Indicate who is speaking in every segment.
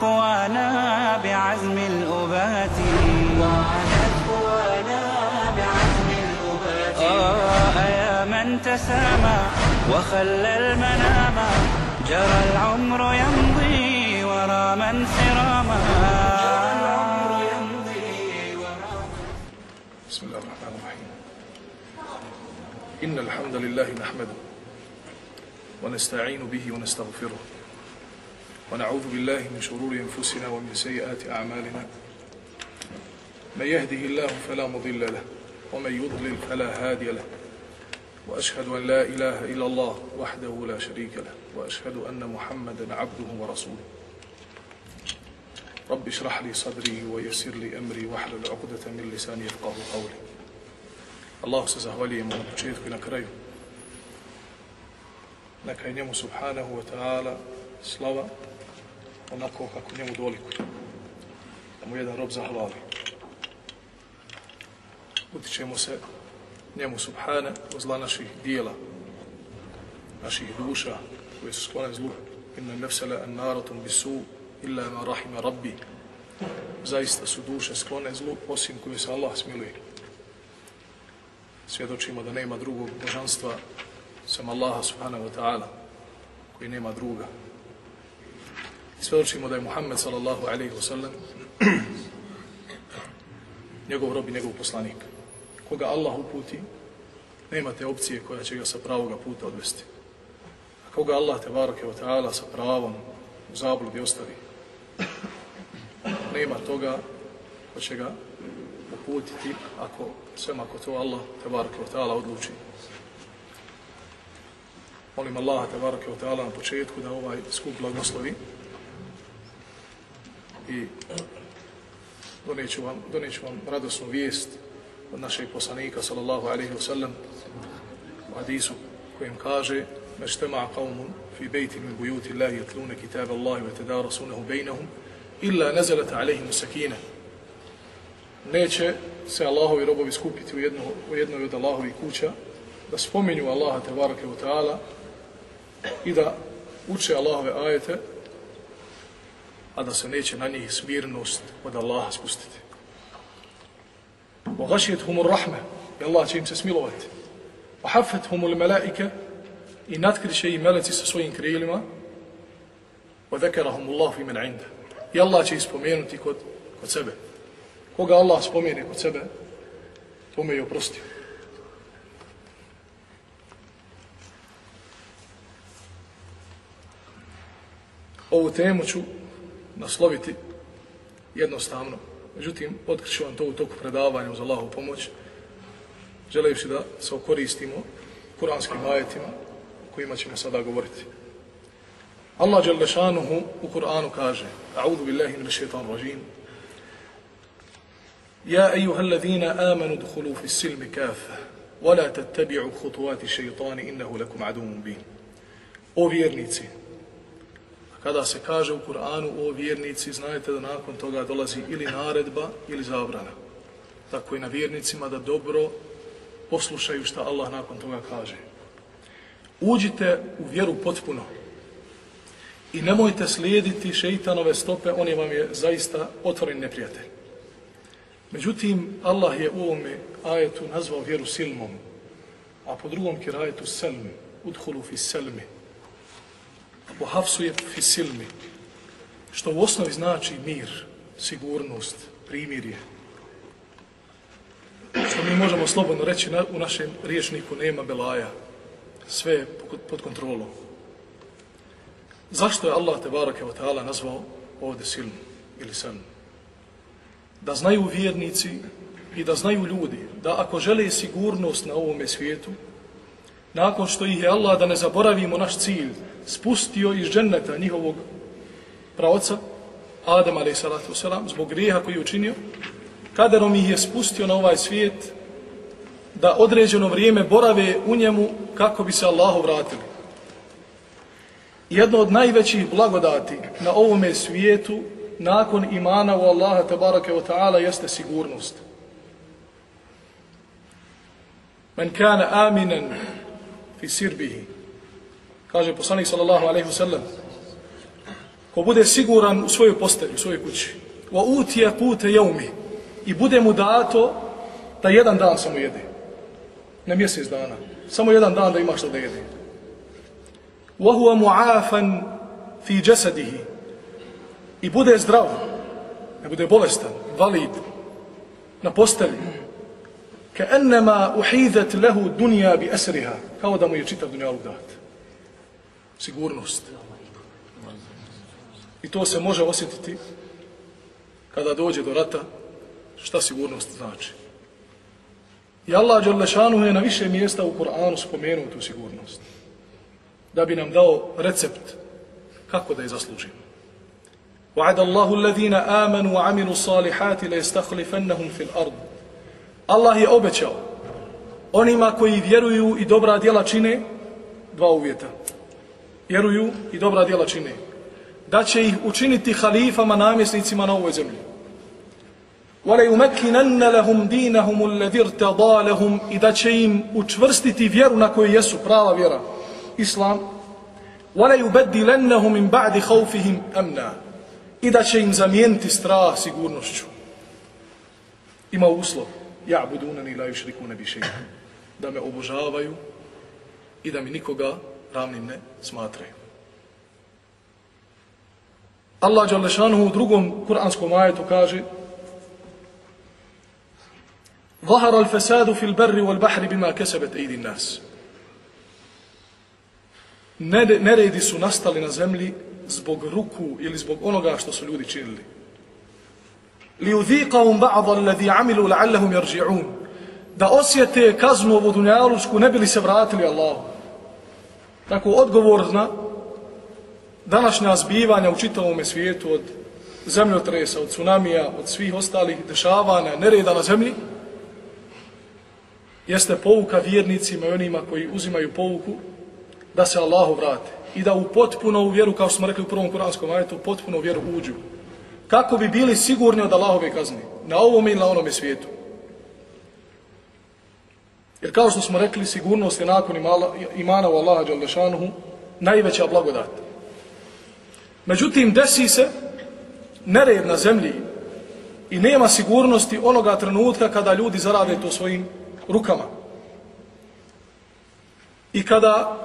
Speaker 1: قوانا بعزم الأبات. وعادت قوانا بعزم الأبات يا من تسامى وخلى المنام. جرى العمر يمضي ورا من سراما.
Speaker 2: بسم الله الرحمن الرحيم. إن الحمد لله نحمده ونستعين به ونستغفره. ونعوذ بالله من شرور أنفسنا ومن سيئات أعمالنا. من يهده الله فلا مضل له ومن يضلل فلا هادي له. وأشهد أن لا إله إلا الله وحده لا شريك له وأشهد أن محمدا عبده ورسوله. رب اشرح لي صدري ويسر لي أمري واحلل عقدة من لساني يفقه قولي. الله se zahvaljujemo na početku i na kraju. Neka wa ta'ala slava onako kako njemu dolikuje. Da mu jedan rob zahvali. Utičemo se njemu subhana od zla naših dijela, naših duša koje su sklone zlu. Inna nefsele an naratum bisu illa ma rahima rabbi. Zaista su duše sklone zlu osim koje se Allah smiluje. Svjedočimo da nema drugog božanstva sam Allaha subhanahu wa ta'ala koji nema druga. Svjedočimo da je Muhammed sallallahu alaihi wa sallam njegov rob i njegov poslanik. Koga Allah uputi, nema te opcije koja će ga sa pravoga puta odvesti. A koga Allah te barake wa ta'ala sa pravom u zabludi ostavi, nema toga ko će ga uputiti ako svema ako to Allah te barake wa ta'ala odluči. Molim Allaha te barake wa ta'ala na početku da ovaj skup blagoslovi i e, doneću vam, doneću vam radosnu vijest od našeg poslanika sallallahu alaihi wa sallam u hadisu kojem kaže Meštema qavmun fi bejti min bujuti Allahi yatlune kitab Allahi wa tadarasunahu bejnahum illa nazalata alaihim sakina. Neće se Allahovi robovi skupiti u, jedno, u jednoj od Allahovi kuća da spominju Allaha tebareke wa ta'ala i da uče Allahove ajete a da se neće na njih smirnost od Allaha spustiti. وغشيتهم الرحمة i Allah će im se smilovati. وحفتهم الملائكة i natkriše i meleci sa svojim krilima وذكرهم الله في من عنده i Allah će ih spomenuti kod, kod sebe. Koga Allah spomene kod sebe, to me je oprostio. Ovu temu ću nasloviti jednostavno. Međutim, otkriću vam to u toku predavanja uz Allahu pomoć, želejući da se okoristimo kuranskim ajetima kojima ćemo sada govoriti. Allah dželle u Kur'anu kaže: "A'udhu billahi min shaitanir rajim. Ya allazina amanu dkhulu fis silmi kafa wa la tattabi'u khutuwati ash-shaytani innahu lakum aduwwun bin O vjernici, kada se kaže u Kur'anu o vjernici, znajte da nakon toga dolazi ili naredba ili zabrana. Tako i na vjernicima da dobro poslušaju šta Allah nakon toga kaže. Uđite u vjeru potpuno i nemojte slijediti šeitanove stope, on je vam je zaista otvoren neprijatelj. Međutim, Allah je u ovome ajetu nazvao vjeru silmom, a po drugom kirajetu selmi, udhulu fi selmi, po hafsu je fisilmi, što u osnovi znači mir, sigurnost, primirje. Što mi možemo slobodno reći na, u našem riječniku nema belaja, sve je pod kontrolom. Zašto je Allah te barake wa ta'ala nazvao ovdje silmu ili selmu? Da znaju vjernici i da znaju ljudi da ako žele sigurnost na ovome svijetu, nakon što ih je Allah, da ne zaboravimo naš cilj, spustio iz dženneta njihovog praoca, Adam alaih salatu wasalam, zbog grijeha koji je učinio, kaderom ih je spustio na ovaj svijet da određeno vrijeme borave u njemu kako bi se Allahu vratili. Jedno od najvećih blagodati na ovome svijetu nakon imana u Allaha tabaraka wa ta'ala jeste sigurnost. Men kana aminen fi sirbihi. Kaže poslanik sallallahu alaihi ve sellem Ko bude siguran u svojoj postelji, u svojoj kući. Wa utija pute jaumi. I bude mu dato da jedan dan samo jede. Ne mjesec dana. Samo jedan dan da ima što da jede. Wa huwa mu'afan fi jasadihi. I bude zdrav. Ne bude bolestan, valid. Na postelji. Ka ennema uhidat lehu dunja bi esriha. Kao da mu je čitav dunjaluk dat Sigurnost. I to se može osjetiti kada dođe do rata, šta sigurnost znači. I Allah Đalešanu je na više mjesta u Koranu spomenuo tu sigurnost. Da bi nam dao recept kako da je zaslužimo. وعد الله الذين آمنوا وعملوا الصالحات ليستخلفنهم في الأرض Allah je obećao onima koji vjeruju i dobra djela čine dva uvjeta. Vjeruju i dobra djela čine. Da će ih učiniti halifama, namjesnicima na ovoj zemlji. وَلَيُمَكِّنَنَّ لَهُمْ دِينَهُمُ الَّذِي ارْتَضَى لَهُمْ I da će im učvrstiti vjeru na kojoj jesu prava vjera. Islam. وَلَيُبَدِّلَنَّهُمْ مِنْ بَعْدِ خَوْفِهِمْ أَمْنًا I da će im zamijeniti strah sigurnošću. Ima uslov. Ja'budunani la yushrikuna bi shay'an. Da me obožavaju i da mi nikoga ravnim ne smatraju. Allah Đalešanuhu u drugom kuranskom ajetu kaže ظهر الفساد في البر والبحر بما كسبت أيدي الناس Neredi su nastali na zemlji zbog ruku ili zbog onoga što su ljudi činili. لِيُذِيقَهُمْ بَعْضَ الَّذِي عَمِلُوا لَعَلَّهُمْ يَرْجِعُونَ Da osjete kaznu ovu dunjalučku, ne bili se vratili Allahu. Tako odgovorna današnja zbivanja u čitavom svijetu od zemljotresa, od tsunamija, od svih ostalih dešavanja, nereda na zemlji, jeste pouka vjernicima i onima koji uzimaju pouku da se Allahu vrate i da u potpuno u vjeru, kao što smo rekli u prvom kuranskom ajetu, potpuno u vjeru uđu. Kako bi bili sigurni od Allahove kazne na ovom i na onome svijetu. Jer kao što smo rekli, sigurnost je nakon imala, imana u Allaha Đalešanuhu najveća blagodat. Međutim, desi se nered na zemlji i nema sigurnosti onoga trenutka kada ljudi zarade to svojim rukama. I kada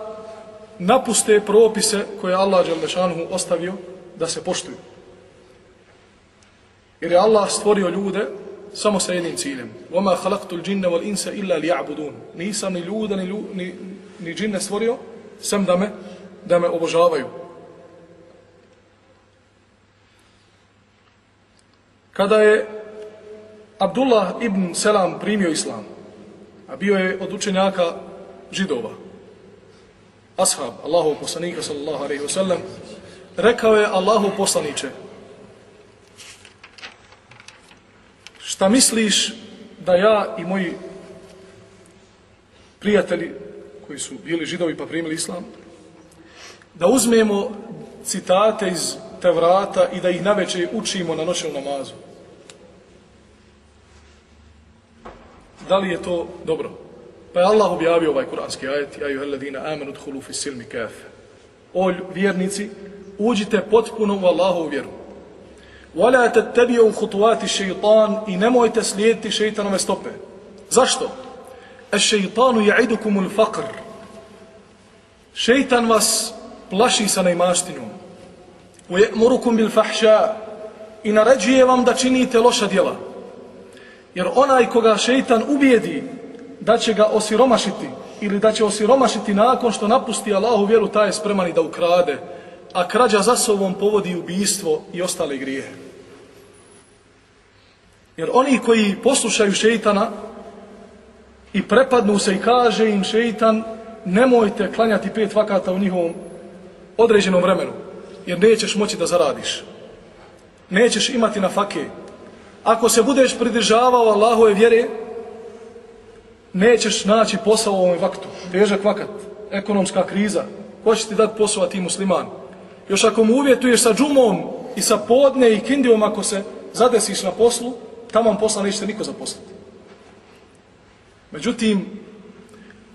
Speaker 2: napuste propise koje Allah Đalešanuhu ostavio da se poštuju. Jer je Allah stvorio ljude samo sa jednim ciljem. وَمَا خَلَقْتُ الْجِنَّ وَالْإِنسَ إِلَّا لِيَعْبُدُونَ Nisam ni ljude, ni, lju, ni, ni džinne stvorio, sem da me, da me obožavaju. Kada je Abdullah ibn Selam primio islam, a bio je od učenjaka židova, ashab, Allahov poslanika sallallahu alaihi wasallam, rekao je Allahov poslaniče, šta misliš da ja i moji prijatelji koji su bili židovi pa primili islam, da uzmemo citate iz Tevrata i da ih naveče učimo na noćnom namazu. Da li je to dobro? Pa je Allah objavio ovaj kuranski ajet Ja juhel ladina amenu dhulu fi silmi kafe O vjernici, uđite potpuno u Allahovu vjeru. وَلَا تَتَّبِعُوا خُطُوَاتِ الشَّيْطَانِ I nemojte slijediti šeitanove stope. Zašto? الشَّيْطَانُ يَعِدُكُمُ الْفَقْرِ Šeitan vas plaši sa neimaštinom. وَيَأْمُرُكُمْ بِالْفَحْشَاءِ I naređuje vam da činite loša djela. Jer onaj koga šeitan ubijedi da će ga osiromašiti ili da će osiromašiti nakon što napusti Allahu vjeru, taj je spreman i da ukrade, a krađa za sobom povodi ubijstvo i ostale grije. Jer oni koji poslušaju šeitana i prepadnu se i kaže im šeitan nemojte klanjati pet vakata u njihovom određenom vremenu. jer nećeš moći da zaradiš. Nećeš imati na fake. Ako se budeš pridržavao Allahove vjere, nećeš naći posao u ovom vaktu. Težak vakat, ekonomska kriza. Ko će ti dati posao, a ti musliman? Još ako mu uvjetuješ sa džumom i sa podne i kindijom ako se zadesiš na poslu, tamo posla neće niko zaposliti. Međutim,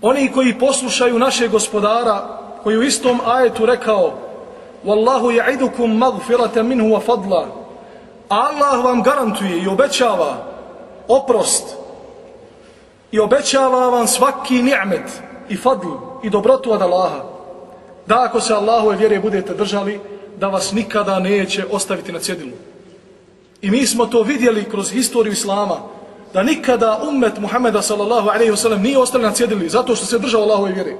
Speaker 2: oni koji poslušaju naše gospodara, koji u istom ajetu rekao Wallahu ya'idukum maghfiratan minhu wa fadla Allah vam garantuje i obećava oprost i obećava vam svaki ni'met i fadl i dobrotu od Allaha da ako se Allahove vjere budete držali da vas nikada neće ostaviti na cjedilu i mi smo to vidjeli kroz historiju Islama da nikada ummet Muhammeda sallallahu alaihi wasallam nije ostali na cjedili zato što se držao Allahove vjere.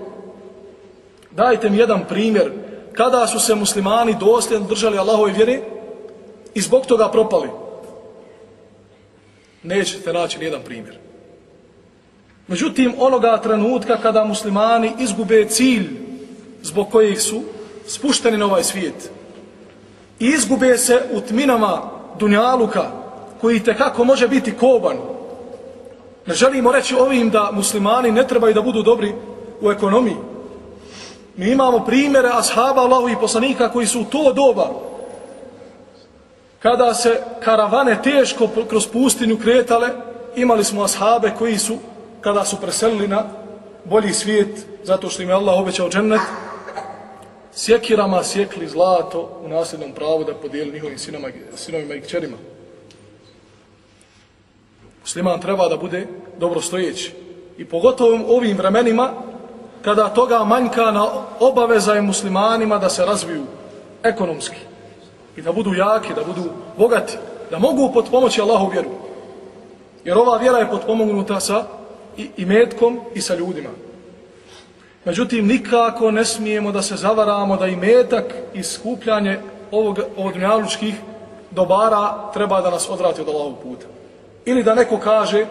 Speaker 2: Dajte mi jedan primjer kada su se muslimani dosljedno držali Allahove vjere i zbog toga propali. Nećete naći nijedan primjer. Međutim, onoga trenutka kada muslimani izgube cilj zbog kojih su spušteni na ovaj svijet i izgube se u tminama dunjaluka koji te kako može biti koban Ne želimo reći ovim da muslimani ne trebaju da budu dobri u ekonomiji. Mi imamo primjere ashaba Allahovi poslanika koji su u to doba kada se karavane teško kroz pustinju kretale, imali smo ashabe koji su, kada su preselili na bolji svijet, zato što im je Allah obećao džennet, sjekirama sjekli zlato u nasljednom pravu da podijeli njihovim sinama, sinovima i kćerima. Musliman treba da bude dobro stojeći. I pogotovo u ovim vremenima, kada toga manjka na obaveza je muslimanima da se razviju ekonomski. I da budu jaki, da budu bogati, da mogu potpomoći Allahu vjeru. Jer ova vjera je potpomognuta sa i, i metkom i sa ljudima. Međutim, nikako ne smijemo da se zavaramo da i metak i skupljanje ovog, ovog dobara treba da nas odvrati od Allahog puta. Ili da neko kaže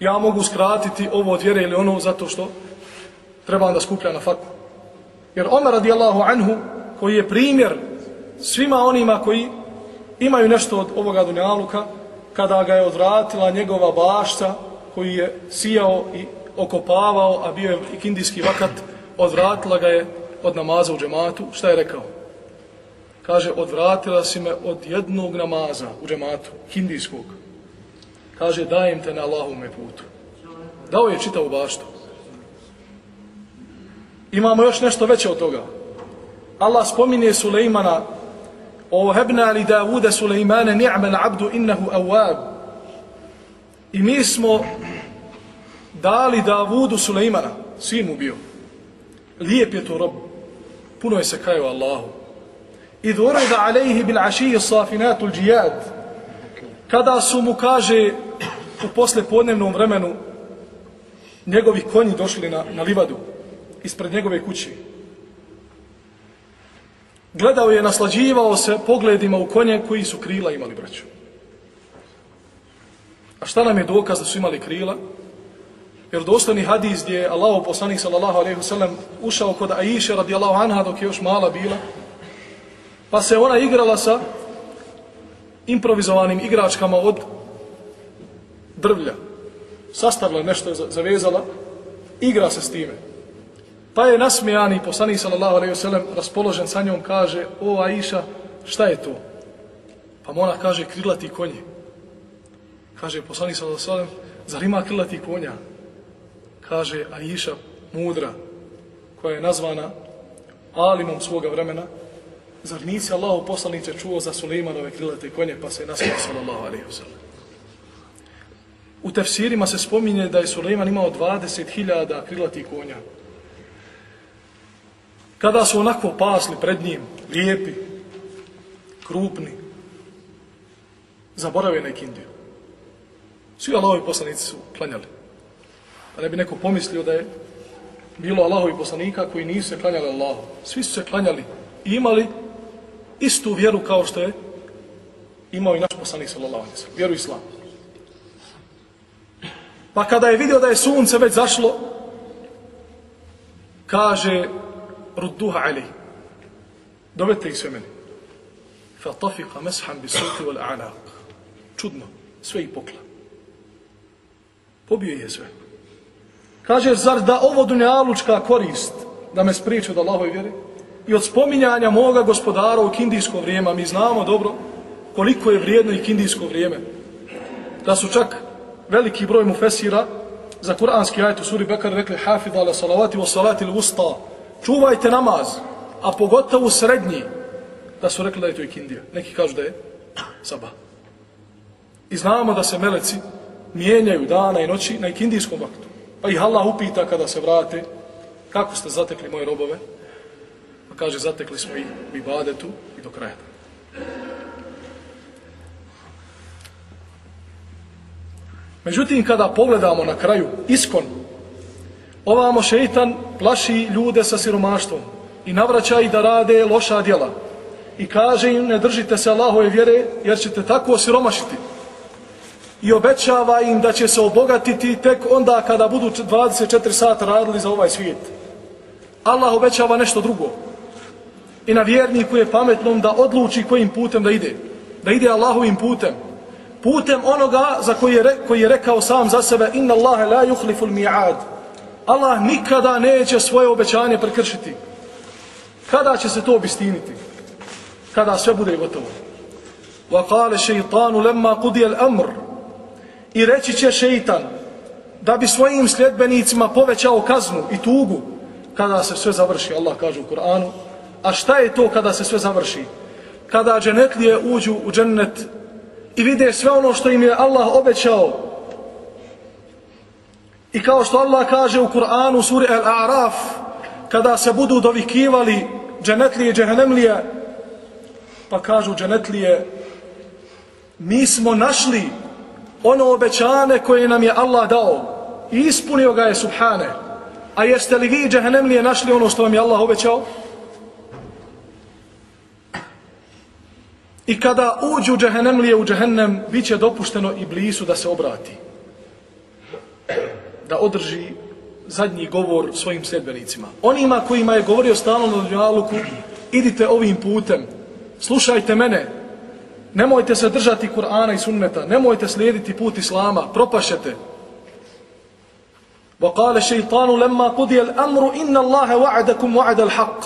Speaker 2: ja mogu skratiti ovo od vjere ili ono zato što trebam da skuplja na faku. Jer Omer radijallahu anhu koji je primjer svima onima koji imaju nešto od ovoga dunjaluka kada ga je odvratila njegova bašta koji je sijao i okopavao, a bio je ikindijski vakat, odvratila ga je od namaza u džematu. Šta je rekao? kaže, odvratila si me od jednog namaza u džematu, hindijskog. Kaže, dajem te na Allahovome putu. Dao je čitavu baštu. Imamo još nešto veće od toga. Allah spominje Sulejmana o hebna li Davude Sulejmane ni'mel abdu innehu awab. I mi smo dali Davudu Sulejmana, svi mu bio. Lijep je to rob, puno je se kajao Allahu. I dorada alejhi bil ašiji safinatul džijad. Kada su mu, kaže, u posle podnevnom vremenu, njegovi konji došli na, na livadu, ispred njegove kući. Gledao je, naslađivao se pogledima u konje koji su krila imali braću. A šta nam je dokaz da su imali krila? Jer dostani hadis gdje je Allah poslanik sallallahu alaihi wasallam ušao kod Aisha radijallahu anha dok je još mala bila Pa se ona igrala sa improvizovanim igračkama od drvlja. Sastavila nešto, zavezala, igra se s time. Pa je nasmijani poslanik sallallahu alejhi ve sellem raspoložen sa njom kaže: "O Aisha, šta je to?" Pa ona kaže: "Krilati konji." Kaže poslanik sallallahu alejhi ve sellem: "Zar ima krilati konja?" Kaže Aisha mudra koja je nazvana alimom svoga vremena, Zar nisi Allahu poslanice čuo za Sulejmanove krilate konje pa se je nasmio sallallahu alaihi wasallam. U tefsirima se spominje da je Sulejman imao 20.000 krilati konja. Kada su onako pasli pred njim, lijepi, krupni, zaborave na ikindiju. Svi Allahovi poslanici su klanjali. Pa ne bi neko pomislio da je bilo Allahovi poslanika koji nisu se klanjali Allahu. Svi su se klanjali i imali istu vjeru kao što je imao i naš poslanik sallallahu alejhi ve sellem, vjeru islam. Pa kada je vidio da je sunce već zašlo, kaže rudduha alejhi. Dovete ih sve meni. Fa mashan meshan bi suti wal a'naq. Čudno, sve ih pokla. Pobio je sve. Kaže, zar da ovo dunjalučka korist da me spriče od Allahove vjere? I od spominjanja moga gospodara u kindijsko vrijeme, mi znamo dobro koliko je vrijedno i kindijsko vrijeme. Da su čak veliki broj mufesira za kuranski ajet u suri Bekar rekli hafidha ala salavati wa salati usta Čuvajte namaz, a pogotovo srednji, da su rekli da je to i kindija. Neki kažu da je sabah. I znamo da se meleci mijenjaju dana i noći na ikindijskom vaktu. Pa ih Allah upita kada se vrate, kako ste zatekli moje robove? Pa kaže, zatekli smo ih u ibadetu i do kraja. Međutim, kada pogledamo na kraju iskon, ovamo šeitan plaši ljude sa siromaštvom i navraća ih da rade loša djela. I kaže im, ne držite se Allahove vjere, jer ćete tako osiromašiti i obećava im da će se obogatiti tek onda kada budu 24 sata radili za ovaj svijet. Allah obećava nešto drugo. I na vjerniku je pametnom da odluči kojim putem da ide. Da ide Allahovim putem. Putem onoga za koji je, koji je rekao sam za sebe Inna Allahe la yuhliful mi'ad. Allah nikada neće svoje obećanje prekršiti. Kada će se to obistiniti? Kada sve bude gotovo. Wa kale šeitanu lemma kudijel amr I reći će šeitan da bi svojim sljedbenicima povećao kaznu i tugu kada se sve završi, Allah kaže u Kur'anu. A šta je to kada se sve završi? Kada dženetlije uđu u džennet i vide sve ono što im je Allah obećao. I kao što Allah kaže u Kur'anu suri Al-A'raf, kada se budu dovikivali dženetlije i džehennemlije, pa kažu dženetlije, mi smo našli ono obećane koje nam je Allah dao i ispunio ga je subhane. A jeste li vi džahnemlije našli ono što vam je Allah obećao? I kada uđu džahnemlije u džahnem, bit će dopušteno i blisu da se obrati. Da održi zadnji govor svojim sedbenicima onima kojima je govorio stalno na dunjaluku idite ovim putem. Slušajte mene. Nemojte se držati Kur'ana i sunneta, nemojte slijediti put Islama, propašete. Wa qala shaytanu lamma qudiya al-amru inna Allaha wa'adakum wa'ada al-haqq.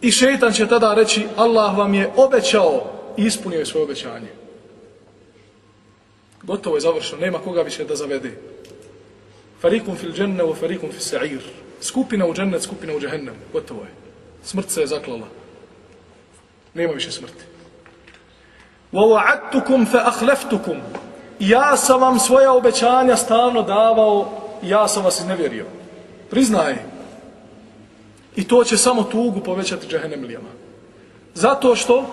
Speaker 2: I šejtan će tada reći Allah vam je obećao i ispunio je svoje obećanje. Gotovo je završeno, nema koga više da zavede. Farikum fil dženne, wa farikum fis sa'ir. Skupina u džennet, skupina u džehennem. Gotovo je. Smrt se je zaklala. Nema više smrti. وَوَعَدْتُكُمْ فَأَخْلَفْتُكُمْ Ja sam vam svoja obećanja stalno davao i ja sam vas iznevjerio. Priznaj. I to će samo tugu povećati džahenemlijama. Zato što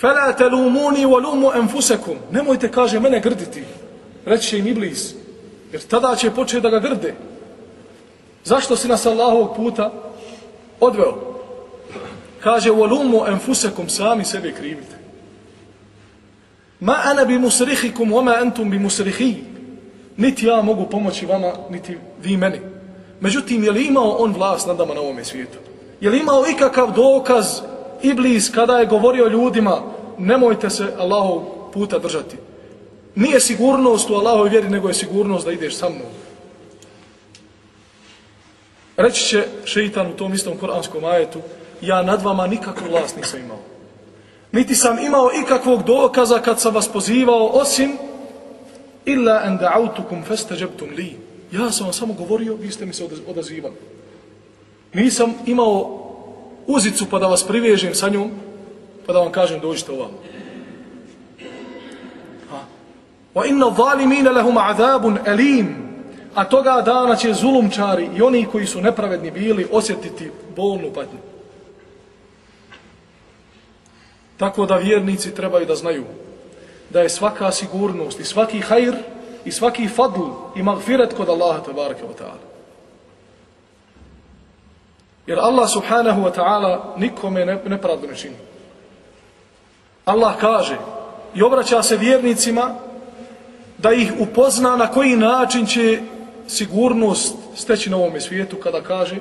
Speaker 2: فَلَا تَلُومُونِ وَلُومُ أَنْفُسَكُمْ Nemojte, kaže, mene grditi. Reći će im Iblis. Jer tada će početi da ga grde. Zašto si nas Allahovog puta odveo? Kaže, وَلُومُ أَنْفُسَكُمْ Sami sebe krivite. Ma ana bi musrihikum, wa ma antum bi musrihi. Niti ja mogu pomoći vama, niti vi meni. Međutim, je li imao on vlast nad nama na ovome svijetu? Je li imao ikakav dokaz Iblis kada je govorio ljudima nemojte se Allahov puta držati? Nije sigurnost u Allahoj vjeri, nego je sigurnost da ideš sa mnom. Reći će šeitan u tom istom koranskom ajetu ja nad vama nikakvu vlast nisam imao niti sam imao ikakvog dokaza kad sam vas pozivao osim illa an da'autukum fastajabtum li. Ja sam vam samo govorio vi ste mi se odazivali. Nisam imao uzicu pa da vas privežem sa njom pa da vam kažem dođite ovamo. Wa inna zalimina lahum azabun alim. A toga dana će zulumčari i oni koji su nepravedni bili osjetiti bolnu patnju. Tako da vjernici trebaju da znaju da je svaka sigurnost i svaki hajr i svaki fadl i magfiret kod Allaha tabaraka wa ta'ala. Jer Allah subhanahu wa ta'ala nikome nepravdu ne čini. Allah kaže i obraća se vjernicima da ih upozna na koji način će sigurnost steći na ovom svijetu kada kaže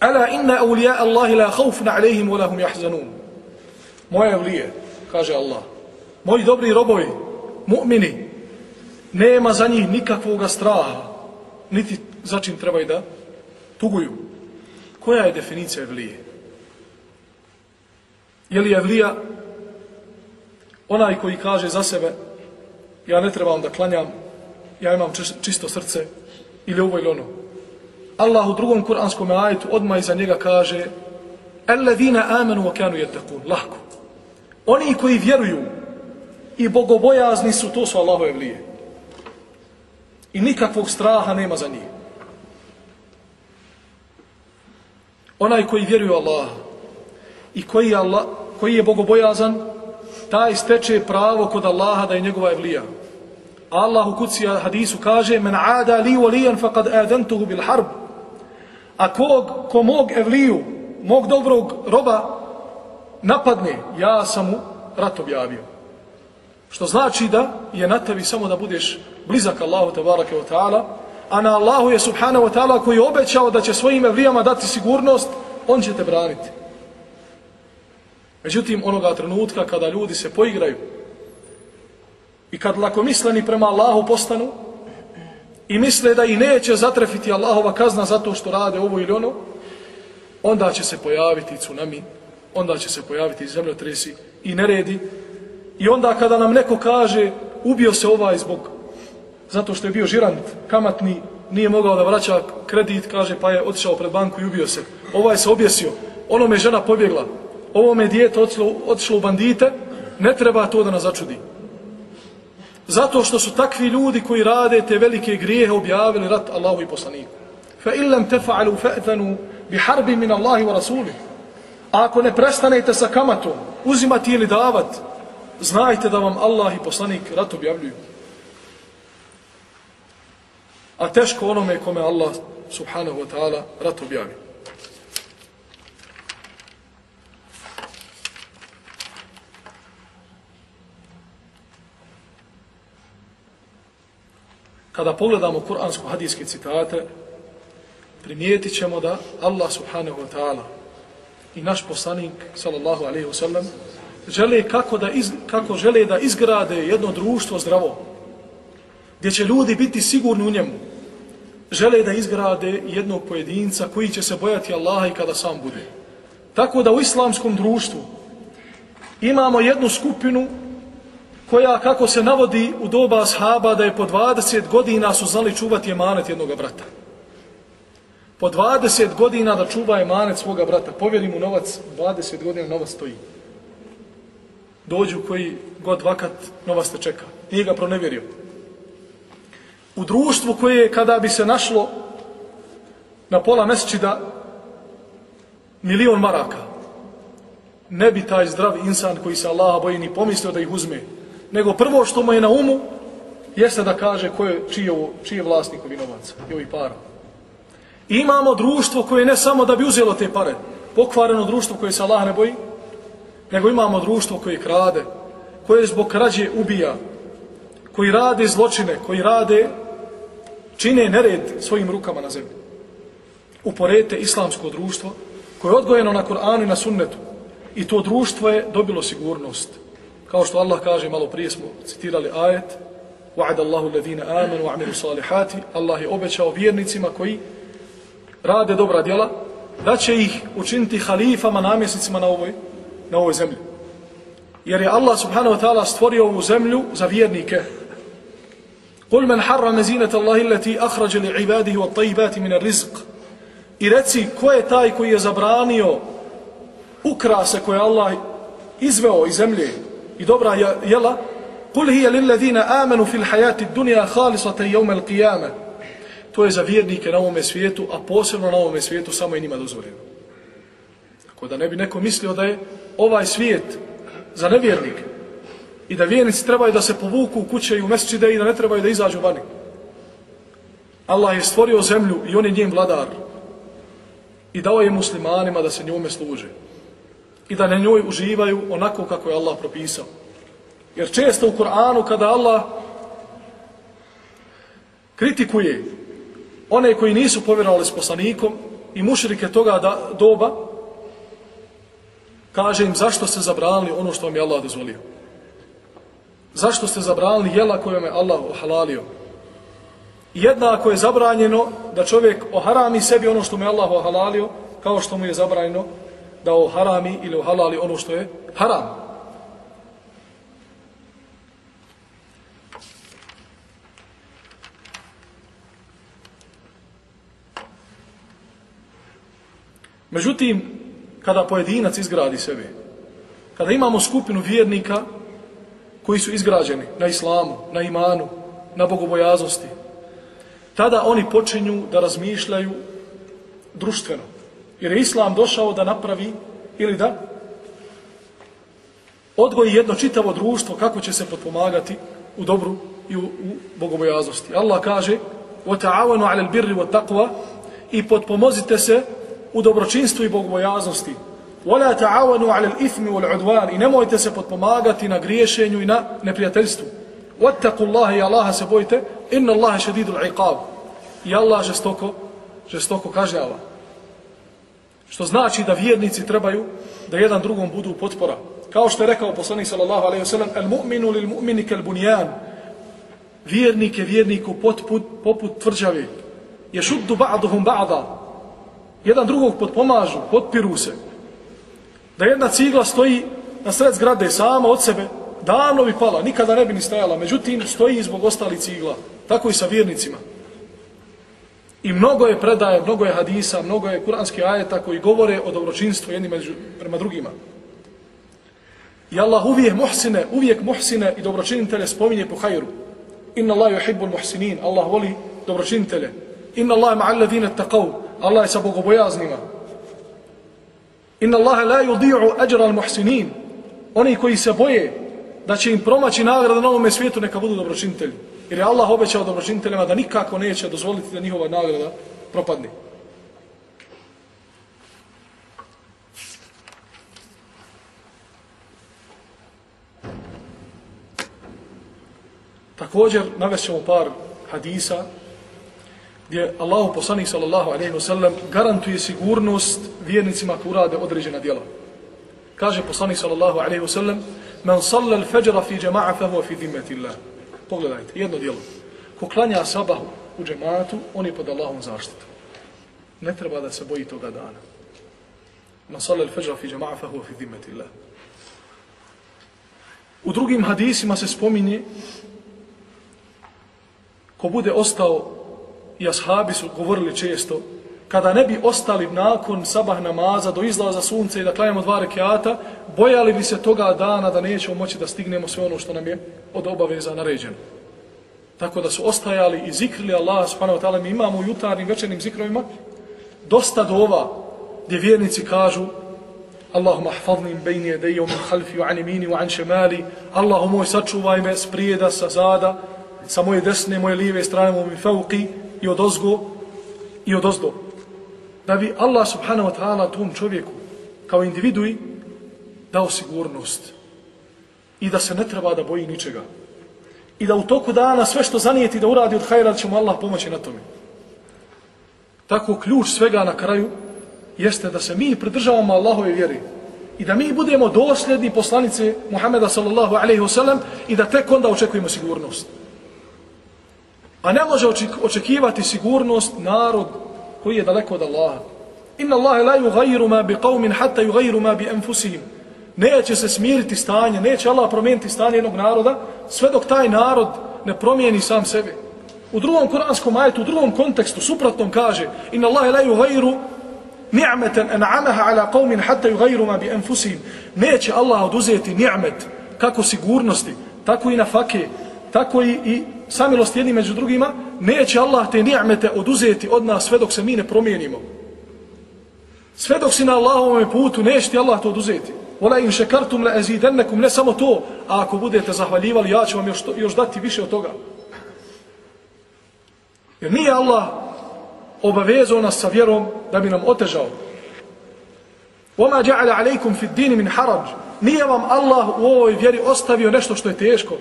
Speaker 2: Ala inna awliya Allahi la khawfun alayhim wa lahum yahzanun. Moje vlije, kaže Allah. Moji dobri robovi, mu'mini, nema za njih nikakvog straha, niti za čim trebaju da tuguju. Koja je definicija evlije? Je li evlija onaj koji kaže za sebe ja ne trebam da klanjam, ja imam čisto srce ili ovo ili ono. Allah u drugom kuranskom ajetu odmah iza njega kaže Alladina amanu wa kanu yattaqun. Lahko. Oni koji vjeruju i bogobojazni su, to su Allahove vlije. I nikakvog straha nema za njih. Onaj koji vjeruje Allah i koji je, Allah, koji je bogobojazan, taj steče pravo kod Allaha da je njegova evlija. Allah u kuci hadisu kaže men ada li waliyan faqad adantuhu bil harb. A kog, ko mog evliju, mog dobrog roba napadne, ja sam mu rat objavio. Što znači da je na tebi samo da budeš blizak Allahu tabaraka wa ta'ala, a na Allahu je subhanahu wa ta'ala koji je obećao da će svojim evlijama dati sigurnost, on će te braniti. Međutim, onoga trenutka kada ljudi se poigraju i kad lakomisleni prema Allahu postanu i misle da i neće zatrefiti Allahova kazna zato što rade ovo ili ono, onda će se pojaviti tsunami, onda će se pojaviti zemljotresi i neredi. I onda kada nam neko kaže ubio se ovaj zbog zato što je bio žirant, kamatni, nije mogao da vraća kredit, kaže pa je otišao pred banku i ubio se. Ovaj se objesio, ono me žena pobjegla, ovo me dijete otišlo, otišlo u bandite, ne treba to da nas začudi. Zato što su takvi ljudi koji rade te velike grijehe objavili rat Allahu i poslaniku. Fa illam tafa'alu fa'zanu bi harbi min Allahi wa rasulih. Ako ne prestanete sa kamatom, uzimati ili davat, znajte da vam Allah i poslanik rat objavljuju. A teško onome kome Allah subhanahu wa ta'ala rat objavi. Kada pogledamo kuransko-hadijske citate, primijetit ćemo da Allah subhanahu wa ta'ala i naš poslanik, sallallahu alaihi ve sellem žele kako, da iz, kako žele da izgrade jedno društvo zdravo, gdje će ljudi biti sigurni u njemu, žele da izgrade jednog pojedinca koji će se bojati Allaha i kada sam bude. Tako da u islamskom društvu imamo jednu skupinu koja, kako se navodi u doba ashaba, da je po 20 godina su znali čuvati emanet jednog brata. Po 20 godina da čuva emanet svoga brata. Povjeri mu novac, 20 godina novac stoji. Dođu koji god vakat novac te čeka. Nije ga pronevjerio. U društvu koje kada bi se našlo na pola mesečida milion maraka, ne bi taj zdrav insan koji se Allaha boji ni pomislio da ih uzme nego prvo što mu je na umu jeste da kaže ko je, čiji, je, čiji je vlasnik ovih novaca i ovih para I imamo društvo koje ne samo da bi uzelo te pare, pokvareno društvo koje se Allah ne boji, nego imamo društvo koje krade, koje zbog krađe ubija, koji rade zločine, koji rade, čine nered svojim rukama na zemlji. Uporete islamsko društvo koje je odgojeno na Koranu i na sunnetu i to društvo je dobilo sigurnost. Kao što Allah kaže, malo prije smo citirali ajet, وَعَدَ اللَّهُ الَّذِينَ آمَنُوا وَعْمِلُوا صَالِحَاتِ Allah je obećao vjernicima koji rade dobra djela, da će ih učiniti halifama, namjesnicima na ovoj, na ovoj zemlji. Jer je Allah subhanahu wa ta'ala stvorio ovu zemlju za vjernike. Kul men harra mezinat Allahi leti ahrađeli ibadihi wa tajibati mine rizq. I reci ko je taj koji je zabranio ukrase koje Allah izveo iz zemlje i dobra jela, قل هي للذين آمنوا في الحياة الدنيا jevme al qiyamah to je za vjernike na ovom svijetu a posebno na ovom svijetu samo je njima dozvoljeno tako da ne bi neko mislio da je ovaj svijet za nevjernike i da vjernici trebaju da se povuku u kuće i u mesečide i da ne trebaju da izađu vani Allah je stvorio zemlju i on je njen vladar i dao je muslimanima da se njome služe i da na njoj uživaju onako kako je Allah propisao. Jer često u Kur'anu kada Allah kritikuje one koji nisu povjerovali s poslanikom i mušrike toga da, doba, kaže im zašto ste zabranili ono što vam je Allah dozvolio. Zašto ste zabranili jela koje vam je Allah ohalalio. Jednako je zabranjeno da čovjek oharami sebi ono što mu je Allah ohalalio, kao što mu je zabranjeno da oharami ili ohalali ono što je haram. Međutim, kada pojedinac izgradi sebe, kada imamo skupinu vjernika koji su izgrađeni na islamu, na imanu, na bogobojaznosti, tada oni počinju da razmišljaju društveno. Jer je islam došao da napravi ili da odgoji jedno čitavo društvo kako će se potpomagati u dobru i u, u bogobojaznosti. Allah kaže وَتَعَوَنُوا عَلَى الْبِرِّ وَتَقْوَ i potpomozite se u dobročinstvu i bogobojaznosti. وَلَا تَعَوَنُوا عَلَى الْإِثْمِ وَالْعُدْوَانِ I nemojte se potpomagati na griješenju i na neprijateljstvu. وَاتَّقُوا اللَّهِ I Allaha se bojite. إِنَّ اللَّهَ شَدِيدُ الْعِقَابِ I Allah žestoko, žestoko kažnjava. Što znači da vjernici trebaju da jedan drugom budu potpora. Kao što je rekao poslanik sallallahu alejhi ve sellem, "El mu'minu lil mu'mini kal bunyan." Vjernik je vjerniku poput poput tvrđave. Je šuddu ba'duhum ba'da. Jedan drugog potpomažu, potpiru se. Da jedna cigla stoji na sred zgrade sama od sebe, davno bi pala, nikada ne bi ni stajala, međutim stoji zbog ostalih cigla. Tako i sa vjernicima. I mnogo je predaje, mnogo je hadisa, mnogo je kuranskih ajeta koji govore o dobročinstvu jednim među, prema drugima. I Allah uvijek muhsine, uvijek muhsine i dobročinitelje spominje po hajru. Inna Allah yuhibbul muhsinin, Allah voli dobročinitelje. Inna Allah ma'al ladhina taqaw, Allah je sa bogobojaznima. Inna Allahe la yudi'u ajra al muhsinin. Oni koji se boje da će im promaći nagrada na ovome svijetu neka budu dobročinitelji. Jer je Allah obećao dobročiniteljima da nikako neće dozvoliti da njihova nagrada propadne. Također navešćemo par hadisa gdje Allahu poslanik sallallahu alejhi ve sellem garantuje sigurnost vjernicima koji urade određena djela. Kaže poslanik sallallahu alejhi ve sellem: "Men salla al-fajr fi jama'a fa huwa fi dhimmatillah." Pogledajte, jedno djelo. Ko klanja sabah u džematu, on je pod Allahom zaštitom. Ne treba da se boji toga dana. Man salla al-fajr fi jama'a fa huwa fi dhimmatillah." U drugim hadisima se spominje ko bude ostao i ashabi su govorili često kada ne bi ostali nakon sabah namaza do izlaza sunce i da klanjamo dva rekiata, bojali bi se toga dana da nećemo moći da stignemo sve ono što nam je od obaveza naređeno. Tako da su ostajali i zikrili Allah subhanahu wa ta'ala. Mi imamo u jutarnim večernim zikrovima dosta dova gdje vjernici kažu Allahumma hfadni im bejni jedeji min halfi u animini u an šemali Allahu moj sačuvaj me s prijeda sa zada sa moje desne, moje lijeve strane, moj fauqi i od ozgo i od ozdo. Da bi Allah subhanahu wa ta'ala tom čovjeku kao individui dao sigurnost i da se ne treba da boji ničega. I da u toku dana sve što zanijeti da uradi od hajra, da će mu Allah pomoći na tome. Tako ključ svega na kraju jeste da se mi pridržavamo Allahove vjeri i da mi budemo dosljedni poslanice Muhameda sallallahu alaihi wasallam i da tek onda očekujemo sigurnost. A ne može očekivati sigurnost narod koji je daleko od Allaha. Inna Allahe la yugayru ma bi qavmin hatta yugayru ma bi enfusihim. Neće se smiriti stanje, neće Allah promijeniti stanje jednog naroda, sve dok taj narod ne promijeni sam sebe. U drugom kuranskom ajetu, u drugom kontekstu, suprotnom kaže Inna Allahe la yugayru ni'meten en'amaha ala qavmin hatta yugayru ma bi enfusihim. Neće Allah oduzeti ni'met kako sigurnosti, tako i na fake, tako i, i samilost jedni među drugima, neće Allah te ni'mete oduzeti od nas sve dok se mi ne promijenimo. Sve dok si na Allahovom putu, neće ti Allah to oduzeti. Vola im šekartum le ezidennekum, ne samo to, a ako budete zahvaljivali, ja ću vam još, to, još dati više od toga. Jer nije Allah obavezao nas sa vjerom da bi nam otežao. Oma ja'ala alejkum fi dini min haraj. Nije vam Allah u ovoj vjeri ostavio nešto što je teško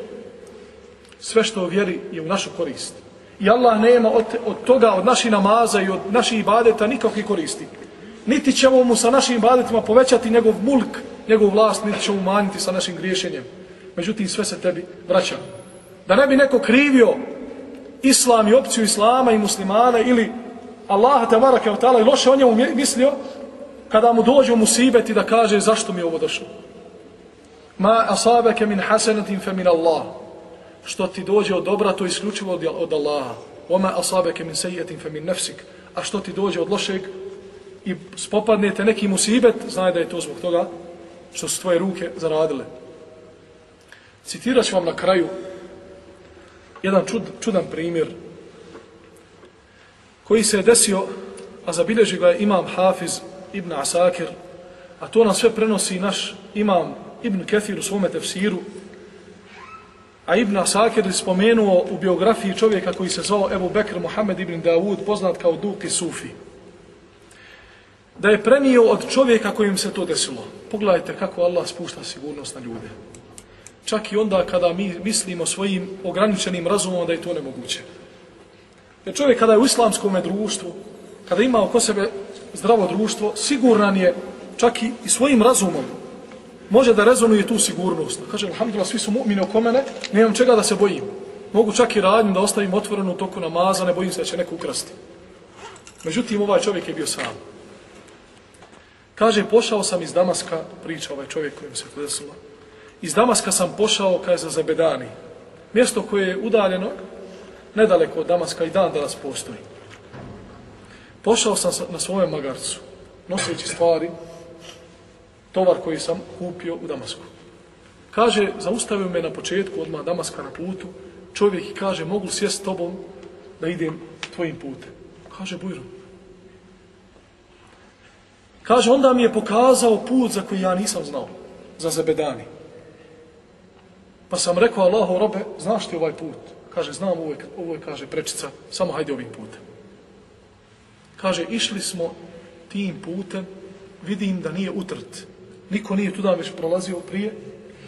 Speaker 2: sve što u vjeri je u našu korist. I Allah nema od, od toga, od naših namaza i od naših ibadeta nikakve koristi. Niti ćemo mu sa našim ibadetima povećati njegov mulk, njegov vlast, niti ćemo umanjiti sa našim griješenjem. Međutim, sve se tebi vraća. Da ne bi neko krivio islam i opciju islama i muslimana ili Allaha te varake od tala i loše o njemu mislio, kada mu dođe u musibeti i da kaže zašto mi je ovo došlo. Ma asabeke min hasenatin fe min Allah. Što ti dođe od dobra, to je isključivo od, od Allaha. Oma asabeke min sejetin fe min nefsik. A što ti dođe od lošeg i spopadnete neki musibet, znaj da je to zbog toga što su tvoje ruke zaradile. Citirat ću vam na kraju jedan čud, čudan primjer koji se je desio, a zabilježi ga je imam Hafiz ibn Asakir, a to nam sve prenosi naš imam Ibn Kathir u svome tefsiru, a Ibn Asakir je spomenuo u biografiji čovjeka koji se zvao Ebu Bekr Muhammed ibn Dawud, poznat kao Duki Sufi, da je prenio od čovjeka kojim se to desilo. Pogledajte kako Allah spušta sigurnost na ljude. Čak i onda kada mi mislimo svojim ograničenim razumom da je to nemoguće. Jer čovjek kada je u islamskom društvu, kada ima oko sebe zdravo društvo, siguran je čak i svojim razumom može da rezonuje tu sigurnost. Kaže, alhamdulillah, svi su mu'mini oko mene, nemam čega da se bojim. Mogu čak i radnju da ostavim otvorenu u toku namaza, ne bojim se da će neko ukrasti. Međutim, ovaj čovjek je bio sam. Kaže, pošao sam iz Damaska, priča ovaj čovjek kojim se desilo. Iz Damaska sam pošao, kaže, za Zebedani. Mjesto koje je udaljeno, nedaleko od Damaska i dan danas postoji. Pošao sam na svojem magarcu, noseći stvari, tovar koji sam kupio u Damasku. Kaže, zaustavio me na početku, odmah Damaska na putu, čovjek kaže, mogu sjest s tobom da idem tvojim putem. Kaže, bujro. Kaže, onda mi je pokazao put za koji ja nisam znao, za Zebedani. Pa sam rekao, Allaho, robe, znaš ti ovaj put? Kaže, znam, ovo je, ovo je kaže, prečica, samo hajde ovim putem. Kaže, išli smo tim putem, vidim da nije utrt. Niko nije tuda već prolazio prije,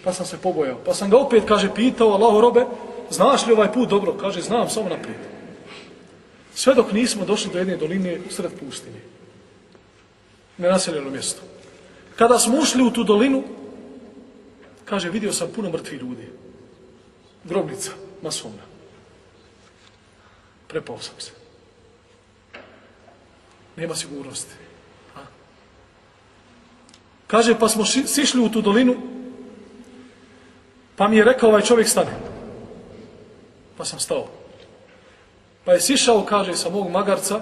Speaker 2: pa sam se pobojao. Pa sam ga opet, kaže, pitao, Allaho robe, znaš li ovaj put dobro? Kaže, znam, samo naprijed. Sve dok nismo došli do jedne doline u sred pustinje. Nenaseljeno mjesto. Kada smo ušli u tu dolinu, kaže, vidio sam puno mrtvih ljudi. Grobnica, masovna. Prepao sam se nema sigurnosti. Kaže, pa smo ši, sišli u tu dolinu, pa mi je rekao ovaj čovjek stane. Pa sam stao. Pa je sišao, kaže, sa mog magarca,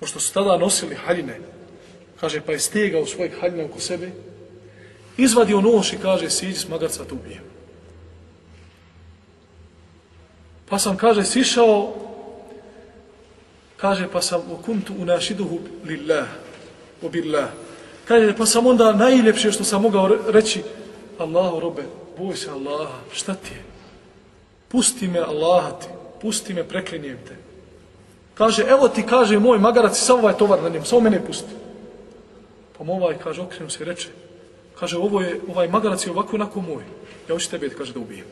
Speaker 2: pošto su tada nosili haljine, kaže, pa je stegao svojeg haljina oko sebe, izvadio nož i kaže, siđi s magarca, tu ubijem. Pa sam, kaže, sišao Kaže, pa sam u unašiduhu lillah, obillah. Kaže, pa sam onda najljepše što sam mogao reći, Allahu robe, boj se Allaha, šta ti je? Pusti me Allaha ti, pusti me, preklinijem te. Kaže, evo ti, kaže, moj magarac, samo ovaj tovar na njemu, samo mene pusti. Pa mu ovaj, kaže, okrenu se i reče, kaže, ovo je, ovaj magarac je ovako onako moj. Ja hoću tebe, kaže, da ubijem.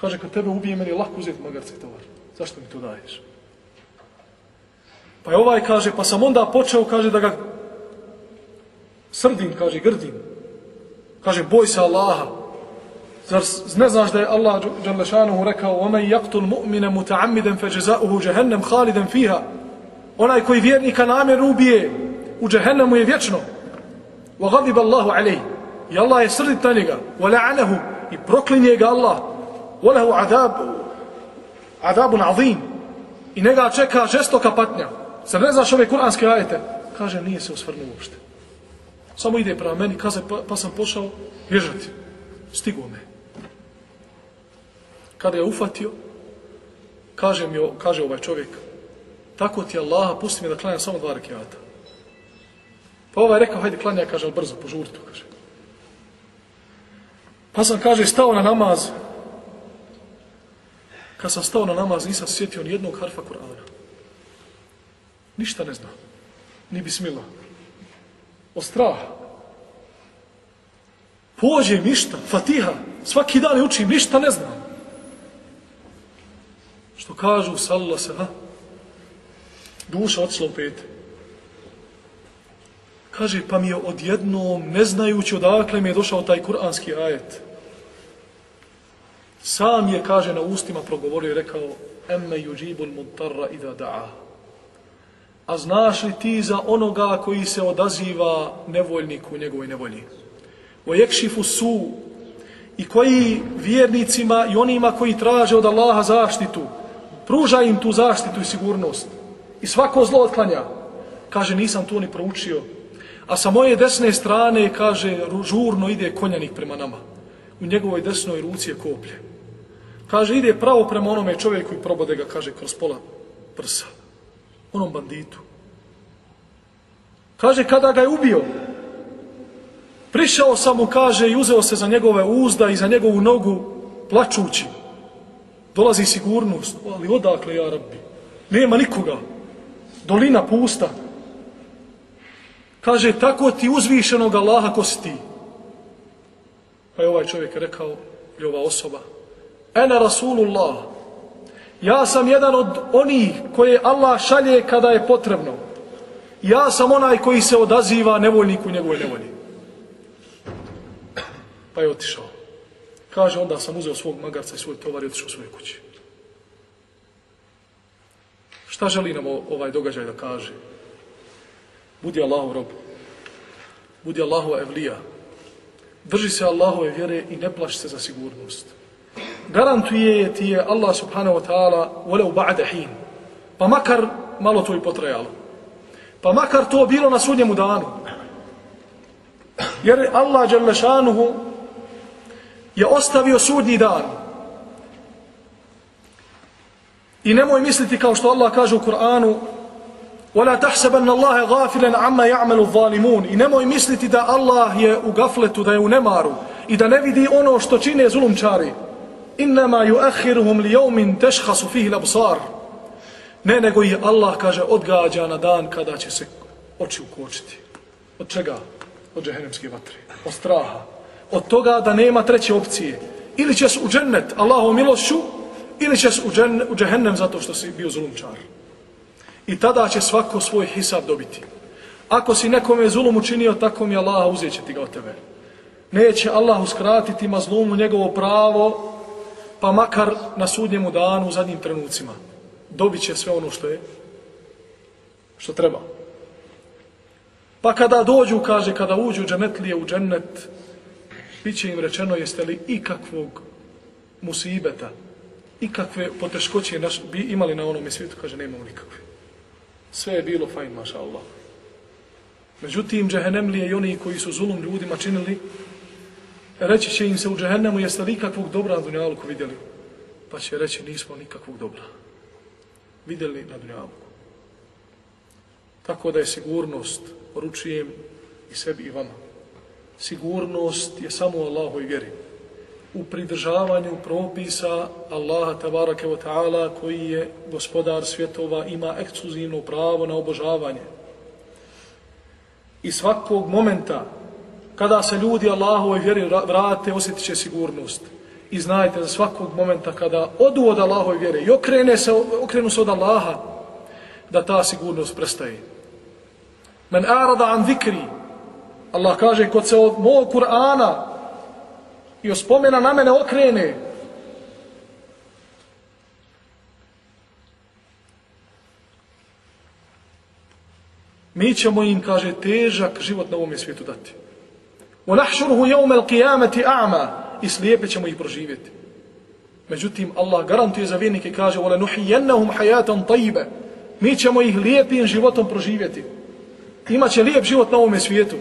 Speaker 2: Kaže, kad tebe ubijem, meni je lako uzeti magarca i tovar. Zašto mi to daješ? Pa je ovaj kaže, pa sam onda počeo, kaže, da ga srdim, kaže, grdim. Kaže, boj se Allaha. Zar ne znaš da je Allah Đalešanuhu rekao وَمَنْ يَقْتُلْ مُؤْمِنَ مُتَعَمِّدًا فَجَزَاؤُهُ جَهَنَّمْ خَالِدًا فِيهَا Onaj koji vjernika namjer ubije u džehennemu je vječno. وَغَضِبَ اللَّهُ عَلَيْهِ I Allah je srdit na njega. وَلَعَنَهُ I proklinje ga Allah. وَلَهُ عَذَابُ عَذَابٌ عَظِيمٌ I njega čeka žestoka patnja. Sad ne znaš ove kuranske ajete? Kaže, nije se osvrnuo uopšte. Samo ide prema meni, kaže, pa, pa sam pošao bježati. Stigo me. Kada je ufatio, kaže mi, kaže ovaj čovjek, tako ti Allaha, pusti mi da klanjam samo dva rekiata. Pa ovaj rekao, hajde klanjaj, kaže, ali brzo, požuri to, kaže. Pa sam, kaže, stao na namaz. Kad sam stao na namaz, nisam sjetio ni jednog harfa Kur'ana. Ništa ne znam. Ni bismila. O straha. Pođem ništa. Fatiha. Svaki dan učim. Ništa ne znam. što kažu salila se, ha? Duša otišla u pete. Kaže, pa mi je odjednom, ne znajući odakle mi je došao taj kuranski ajet. Sam je, kaže, na ustima progovorio i rekao, emme juđibul mutarra ida da'a. A znaš li ti za onoga koji se odaziva nevoljniku u njegovoj nevolji? O jekšifu su i koji vjernicima i onima koji traže od Allaha zaštitu, pruža im tu zaštitu i sigurnost. I svako zlo otklanja. Kaže, nisam to ni proučio. A sa moje desne strane, kaže, žurno ide konjanik prema nama. U njegovoj desnoj ruci je koplje. Kaže, ide pravo prema onome čovjeku i probode ga, kaže, kroz pola prsa. Onom banditu. Kaže, kada ga je ubio, prišao sam mu, kaže, i uzeo se za njegove uzda i za njegovu nogu, plačući. Dolazi sigurnost, ali odakle, ja rabbi? Nema nikoga. Dolina pusta. Kaže, tako ti uzvišenog Allaha ko si ti. Pa je ovaj čovjek rekao, i ova osoba, Ena Rasulullah, ja sam jedan od onih koje Allah šalje kada je potrebno. Ja sam onaj koji se odaziva nevoljniku njegove nevolji. Pa je otišao. Kaže, onda sam uzeo svog magarca i svoj tovar i otišao u svoje kući. Šta želi nam ovaj događaj da kaže? Budi Allahu rob. Budi Allahu evlija. Drži se Allahove vjere i ne plaši se za sigurnost Garantuje ti je Allah subhanahu wa ta'ala vole u ba'de hin. Pa makar malo to i potrajalo. Pa makar to bilo na sudnjemu danu. Jer Allah Đalešanuhu je ostavio sudnji dan. I nemoj misliti kao što Allah kaže u Kur'anu وَلَا تَحْسَبَنَّ اللَّهَ غَافِلًا عَمَّا يَعْمَلُ الظَّالِمُونَ I nemoj misliti da Allah je u gafletu, da je u nemaru i da ne vidi ono što čine zulumčari. innama yuakhiruhum li yawmin tashkhasu fihi al-absar. Ne nego je Allah kaže odgađa na dan kada će se oči ukočiti. Od čega? Od jehenemske vatre. Od straha. Od toga da nema treće opcije. Ili ćeš u džennet Allahu milošću ili ćeš u, džen, u džehennem zato što si bio zulumčar. I tada će svako svoj hisab dobiti. Ako si nekome zulum učinio tako mi Allah uzeće ti ga od tebe. Neće Allah uskratiti mazlumu njegovo pravo pa makar na sudnjemu danu u zadnjim trenucima. Dobit će sve ono što je, što treba. Pa kada dođu, kaže, kada uđu džemetlije u džennet, bit će im rečeno jeste li ikakvog musibeta, ikakve poteškoće naš, bi imali na onome svijetu, kaže, nemamo nikakve. Sve je bilo fajn, maša Allah. Međutim, džehennemlije i oni koji su zulum ljudima činili, reći će im se u džehennemu, jeste li ikakvog dobra na dunjalku vidjeli? Pa će reći, nismo nikakvog dobra. Vidjeli na dunjalku. Tako da je sigurnost, poručujem i sebi i vama. Sigurnost je samo u Allahoj vjeri. U pridržavanju propisa Allaha tabaraka wa ta'ala koji je gospodar svjetova ima ekskluzivno pravo na obožavanje. I svakog momenta kada se ljudi Allahovoj vjeri vrate, osjetit će sigurnost. I znajte za svakog momenta kada odu od Allahove vjere i okrene se, okrenu se od Allaha, da ta sigurnost prestaje. Men arada an zikri, Allah kaže, kod se od mojeg Kur'ana i od spomena na mene okrene, mi ćemo im, kaže, težak život na ovom svijetu dati. وَنَحْشُرُهُ يَوْمَ الْقِيَامَةِ أَعْمَا I slijepe ćemo ih proživjeti. Međutim, Allah garantuje za vjernike i kaže وَلَنُحِيَنَّهُمْ حَيَاتًا طَيِّبَ Mi ćemo ih lijepim životom proživjeti. Imaće lijep život na ovome svijetu.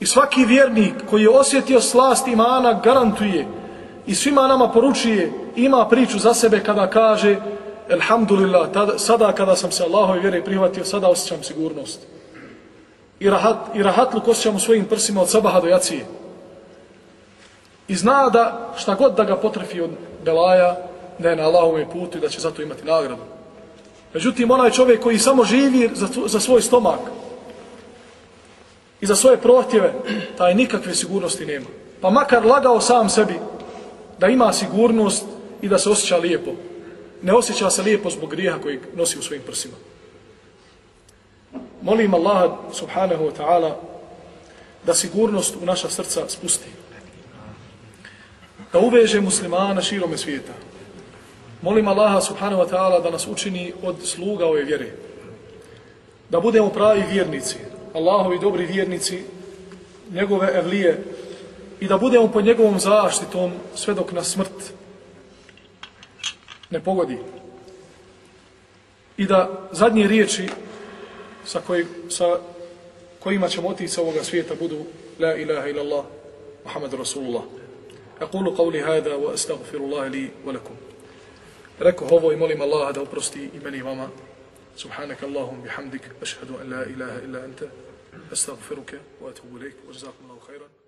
Speaker 2: I svaki vjernik koji je osjetio slast imana garantuje i svima nama poručuje, ima priču za sebe kada kaže Elhamdulillah, tada, sada kada sam se Allahove vjere prihvatio, sada osjećam sigurnost i, rahat, i rahatluk osjećam u svojim prsima od sabaha do jacije. I zna da šta god da ga potrefi od belaja, da je na Allahome putu i da će zato imati nagradu. Međutim, onaj čovjek koji samo živi za, za svoj stomak i za svoje prohtjeve, taj nikakve sigurnosti nema. Pa makar lagao sam sebi da ima sigurnost i da se osjeća lijepo. ne osjeća se lijepo zbog grijeha koji nosi u svojim prsima. Molim Allaha subhanahu wa ta'ala da sigurnost u naša srca spusti. Da uveže muslimana širome svijeta. Molim Allaha subhanahu wa ta'ala da nas učini od sluga ove vjere. Da budemo pravi vjernici, Allahovi dobri vjernici, njegove evlije i da budemo pod njegovom zaštitom sve dok na smrt ne pogodi. I da zadnje riječi sa, koji, sa kojima ćemo otići sa ovoga svijeta budu La ilaha ila Allah, Muhammad Rasulullah. أقول قولي هذا وأستغفر الله لي ولكم Rekao ovo i molim Allaha da uprosti i meni vama. Subhanaka Allahum bihamdik. Ašhadu an la ilaha illa anta. Astaghfiruka wa atubu ilaik. Wa jazakum